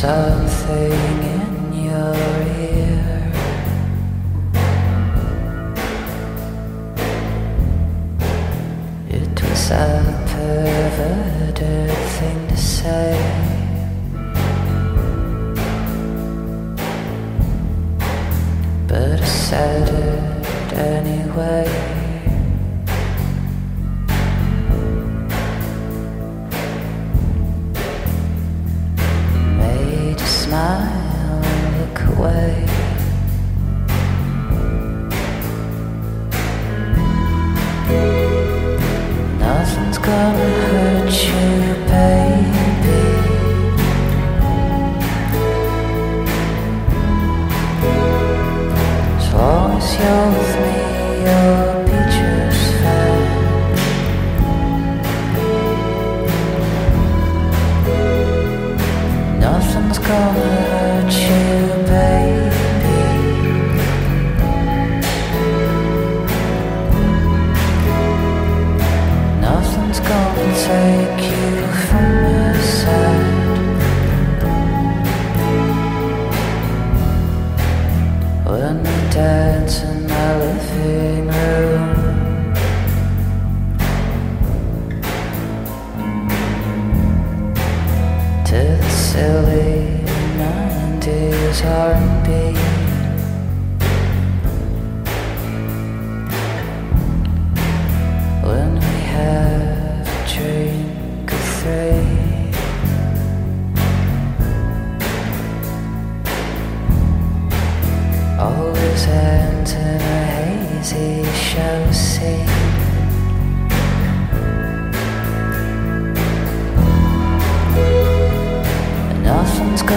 something in your ear. It was a perverted thing to say. But I said it anyway. Nothing's gonna hurt you, baby. Silly 90s R&B When we have a drink or three Always ends in a hazy show scene As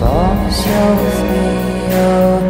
long as you're with me, you'll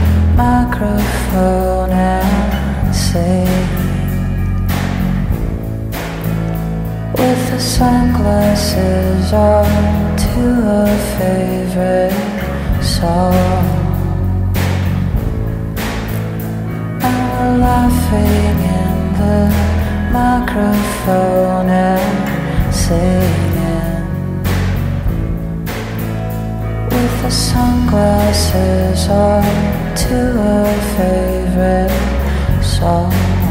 microphone and sing with the sunglasses on to a favorite song. And we're laughing in the microphone and singing sunglasses on to a favorite song.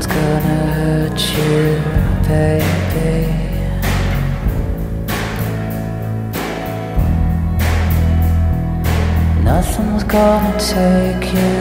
Nothing's gonna hurt you, baby. Nothing's gonna take you